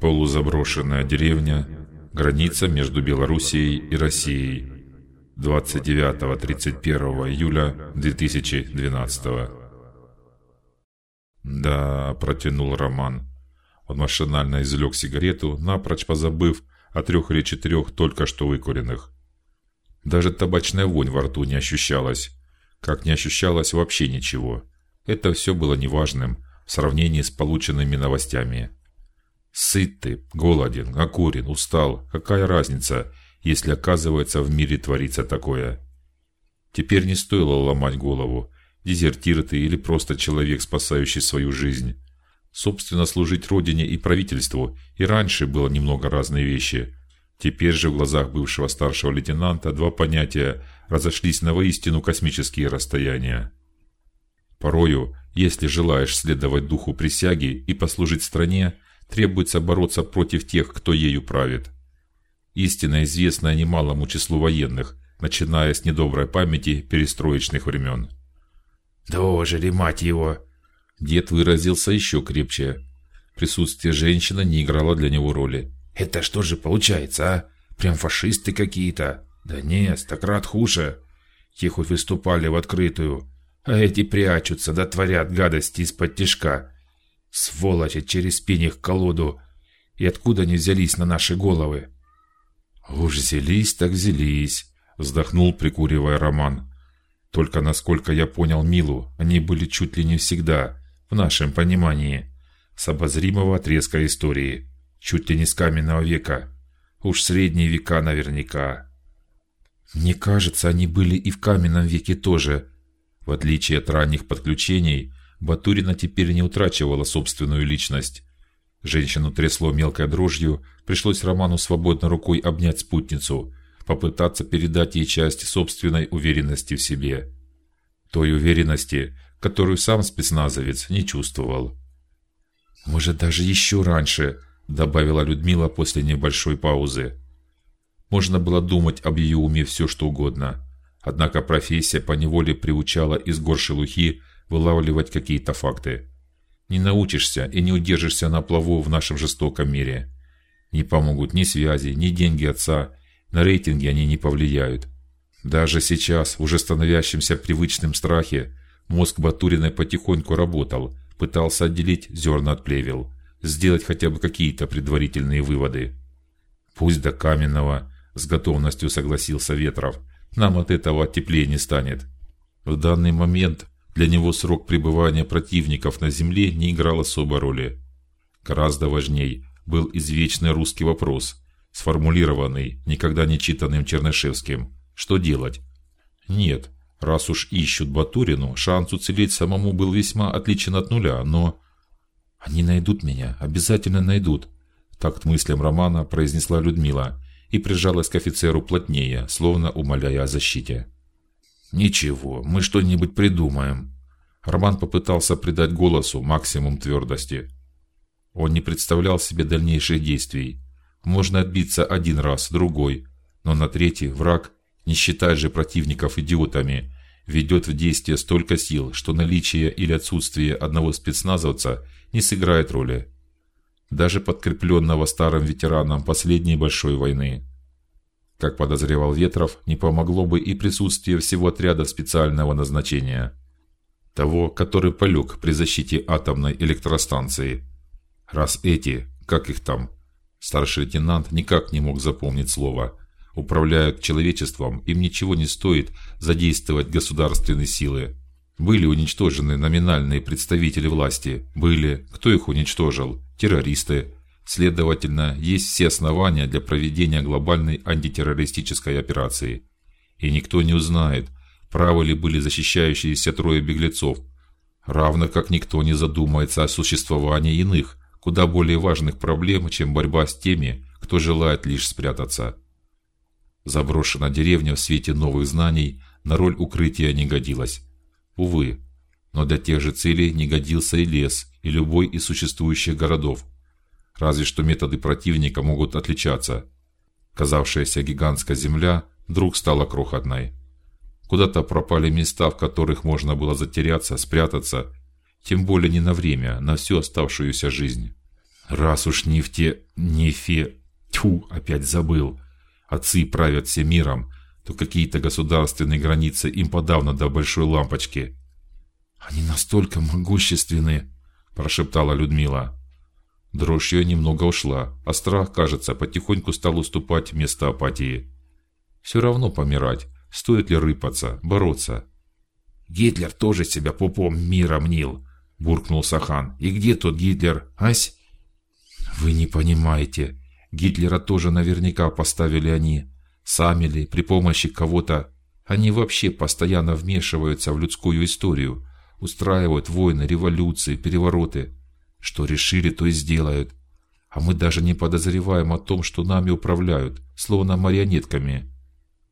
Полузаброшенная деревня, граница между Белоруссией и Россией. 29-31 июля 2012. Да, протянул Роман. Он машинально извлек сигарету, напрочь позабыв о трех или четырех только что выкуренных. Даже табачная вонь во рту не ощущалась, как не ощущалось вообще ничего. Это все было неважным в сравнении с полученными новостями. Сыт ты, голоден, накурен, устал. Какая разница, если оказывается в мире творится такое? Теперь не стоило ломать голову. Дезертир ты или просто человек, спасающий свою жизнь. Собственно, служить родине и правительству и раньше было немного разные вещи. Теперь же в глазах бывшего старшего лейтенанта два понятия разошлись на воистину космические расстояния. Порою, если желаешь следовать духу присяги и послужить стране, требуется бороться против тех, кто ею правит. Истина известная немалому числу военных, начиная с недоброй памяти перестроечных времен. Дожили, мать его! Дед выразился еще крепче. Присутствие женщины не играло для него роли. Это что же получается, а? Прям фашисты какие-то? Да нет, стократ хуже. Те хоть выступали в открытую, а эти прячутся, да творят гадости из-под тишка. Сволочи через пень колоду. И откуда они взялись на наши головы? Уж взялись, так взялись, вздохнул, прикуривая Роман. Только насколько я понял Милу, они были чуть ли не всегда, в нашем понимании, с обозримого отрезка истории, чуть ли не с каменного века, уж средние века наверняка. Мне кажется, они были и в каменном веке тоже. В отличие от ранних подключений, Батурина теперь не утрачивала собственную личность. Женщину трясло мелкой дрожью, пришлось Роману свободной рукой обнять спутницу, попытаться передать ей часть собственной уверенности в себе, той уверенности, которую сам спецназовец не чувствовал. Может, даже еще раньше, добавила Людмила после небольшой паузы. Можно было думать об ее уме все что угодно, однако профессия по неволе приучала из гор шелухи вылавливать какие-то факты. Не научишься и не удержишься на плаву в нашем жестоком мире. Не помогут ни связи, ни деньги отца, на рейтинги они не повлияют. Даже сейчас, уже становящемся привычном страхе, мозг Батуриной потихоньку работал, пытался отделить зерна от плевел, сделать хотя бы какие-то предварительные выводы. Пусть до каменного, с готовностью согласился Ветров. Нам от этого теплее не станет. В данный момент для него срок пребывания противников на земле не играл особой роли. Гораздо важней был извечный русский вопрос, сформулированный никогда не читанным Чернышевским: что делать? Нет, раз уж ищут Батурину, шанс уцелеть самому был весьма отличен от нуля, но они найдут меня, обязательно найдут. Так мыслям Романа произнесла Людмила и прижалась к офицеру плотнее, словно умоляя о защите. Ничего, мы что-нибудь придумаем. Роман попытался придать голосу максимум твердости. Он не представлял себе дальнейших действий. Можно отбиться один раз, другой, но на третий враг, не считая же противников идиотами, ведет в действие столько сил, что наличие или отсутствие одного спецназовца не сыграет роли, даже подкрепленного старым ветераном последней большой войны. Как подозревал Ветров, не помогло бы и присутствие всего отряда специального назначения, того, который полег при защите атомной электростанции. Раз эти, как их там, старший лейтенант никак не мог запомнить слово, управляют человечеством, им ничего не стоит задействовать государственные силы. Были уничтожены номинальные представители власти, были, кто их уничтожил, террористы, Следовательно, есть все основания для проведения глобальной антитеррористической операции. И никто не узнает, правы ли были защищающиеся трое беглецов, равно как никто не задумается о существовании иных, куда более важных проблем, чем борьба с теми, кто желает лишь спрятаться. Заброшенная деревня в свете новых знаний на роль укрытия не годилась. Увы, но для тех же целей не годился и лес, и любой из существующих городов. Разве что методы противника могут отличаться. Казавшаяся гигантская земля вдруг стала крохотной. Куда-то пропали места, в которых можно было затеряться, спрятаться, тем более не на время, на всю оставшуюся жизнь. Раз уж не в те, тьфу, опять забыл. Отцы правят всем миром, то какие-то государственные границы им подавно до большой лампочки. Они настолько могущественны, прошептала Людмила. Дрожь ее немного ушла, а страх, кажется, потихоньку стал уступать место апатии. Все равно помирать, стоит ли рыпаться, бороться. Гитлер тоже себя пупом мира мнил, буркнул Сахан. И где тот Гитлер, ась? Вы не понимаете. Гитлера тоже наверняка поставили они, сами ли, при помощи кого-то. Они вообще постоянно вмешиваются в людскую историю, устраивают войны, революции, перевороты. Что решили, то и сделают. А мы даже не подозреваем о том, что нами управляют, словно марионетками.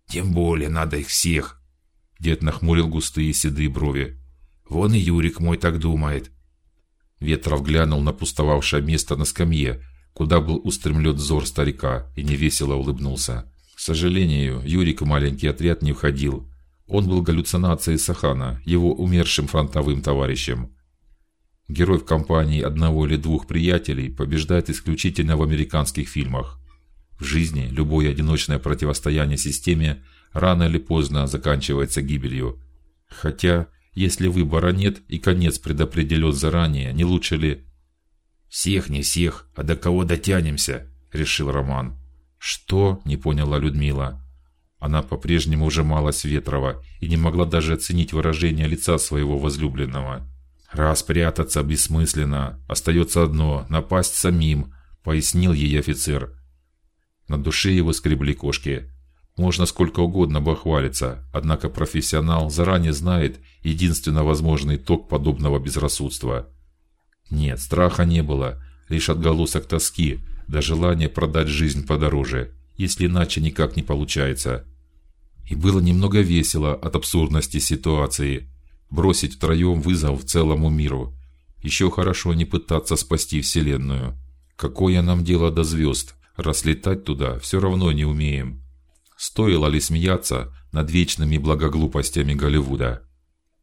Тем более надо их всех. Дед нахмурил густые седые брови. Вон и Юрик мой так думает. Ветров глянул на пустовавшее место на скамье, куда был устремлен взор старика, и невесело улыбнулся. К сожалению, Юрик в маленький отряд не входил. Он был галлюцинацией Сахана, его умершим фронтовым товарищем. Герой в компании одного или двух приятелей побеждает исключительно в американских фильмах. В жизни любое одиночное противостояние системе рано или поздно заканчивается гибелью. Хотя, если выбора нет и конец предопределен заранее, не лучше ли всех не всех, а до кого дотянемся? решил Роман. Что? не поняла Людмила. Она по-прежнему ужималась Ветрова и не могла даже оценить выражение лица своего возлюбленного. Раз прятаться бессмысленно, остается одно напасть самим, пояснил ей офицер. На душе его скребли кошки. Можно сколько угодно бахвалиться, однако профессионал заранее знает единственно возможный итог подобного безрассудства. Нет, страха не было, лишь отголосок тоски, да желание продать жизнь подороже, если иначе никак не получается. И было немного весело от абсурдности ситуации бросить втроем вызов целому миру. Еще хорошо не пытаться спасти вселенную. Какое нам дело до звезд? Раз летать туда все равно не умеем. Стоило ли смеяться над вечными благоглупостями Голливуда?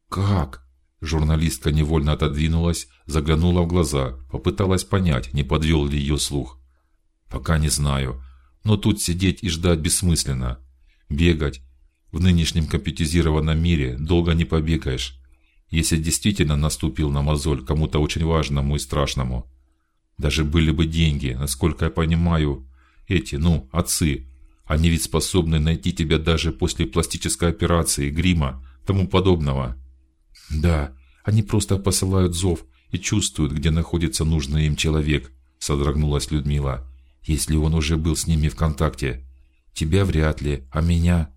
Как? Журналистка невольно отодвинулась, заглянула в глаза, попыталась понять, не подвел ли ее слух. Пока не знаю, но тут сидеть и ждать бессмысленно. Бегать, в нынешнем компьютеризированном мире долго не побегаешь, если действительно наступил на мозоль кому-то очень важному и страшному. Даже были бы деньги, насколько я понимаю, эти, ну, отцы, они ведь способны найти тебя даже после пластической операции, грима, тому подобного. Да, они просто посылают зов и чувствуют, где находится нужный им человек. Содрогнулась Людмила. Если он уже был с ними в контакте, тебя вряд ли, а меня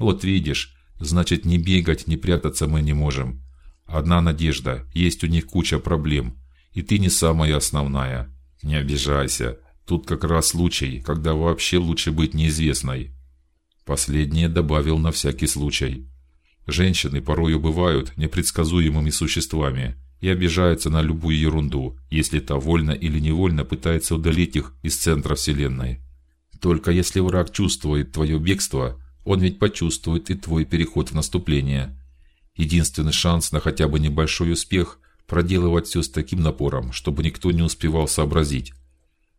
вот видишь, значит, не бегать, не прятаться мы не можем. Одна надежда: есть у них куча проблем, и ты не самая основная. Не обижайся. Тут как раз случай, когда вообще лучше быть неизвестной. Последнее добавил на всякий случай. Женщины порою бывают непредсказуемыми существами и обижаются на любую ерунду, если та вольно или невольно пытается удалить их из центра вселенной. Только если враг чувствует твое бегство, он ведь почувствует и твой переход в наступление. Единственный шанс на хотя бы небольшой успех проделывать все с таким напором, чтобы никто не успевал сообразить.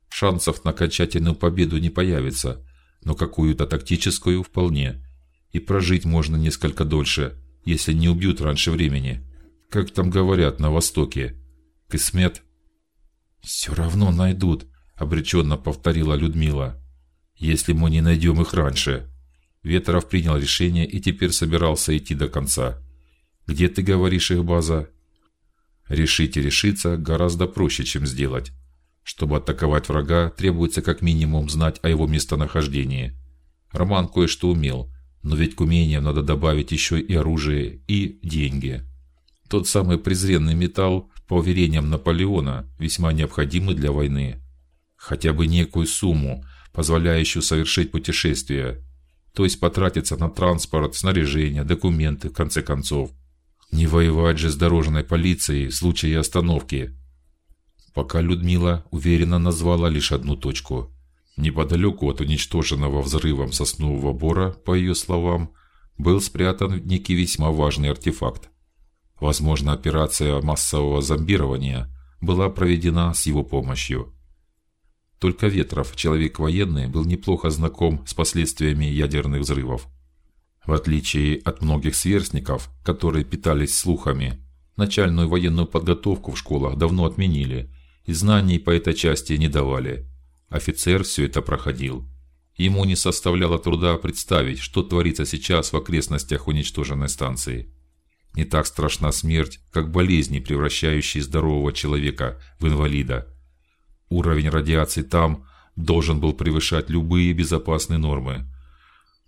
Шансов на окончательную победу не появится, но какую-то тактическую вполне. И прожить можно несколько дольше, если не убьют раньше времени. Как там говорят на Востоке, Кисмет. Все равно найдут, обреченно повторила Людмила. Если мы не найдем их раньше. Ветров принял решение и теперь собирался идти до конца. Где ты говоришь их база? Решить и решиться гораздо проще, чем сделать. Чтобы атаковать врага, требуется как минимум знать о его местонахождении. Роман кое-что умел, но ведь к умениям надо добавить еще и оружие и деньги. Тот самый презренный металл, по уверениям Наполеона, весьма необходимый для войны. Хотя бы некую сумму, позволяющую совершить путешествие, то есть потратиться на транспорт, снаряжение, документы, в конце концов. Не воевать же с дорожной полицией в случае остановки. Пока Людмила уверенно назвала лишь одну точку. Неподалеку от уничтоженного взрывом соснового бора, по ее словам, был спрятан некий весьма важный артефакт. Возможно, операция массового зомбирования была проведена с его помощью. Только Ветров, человек военный, был неплохо знаком с последствиями ядерных взрывов. В отличие от многих сверстников, которые питались слухами, начальную военную подготовку в школах давно отменили и знаний по этой части не давали. Офицер все это проходил. Ему не составляло труда представить, что творится сейчас в окрестностях уничтоженной станции. Не так страшна смерть, как болезни, превращающие здорового человека в инвалида. Уровень радиации там должен был превышать любые безопасные нормы.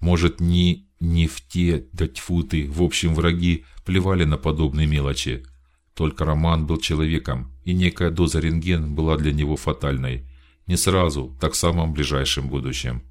Может, ни нефте, да тьфу ты, в общем, враги плевали на подобные мелочи. Только Роман был человеком, и некая доза рентген была для него фатальной. Не сразу, так в самом ближайшем будущем.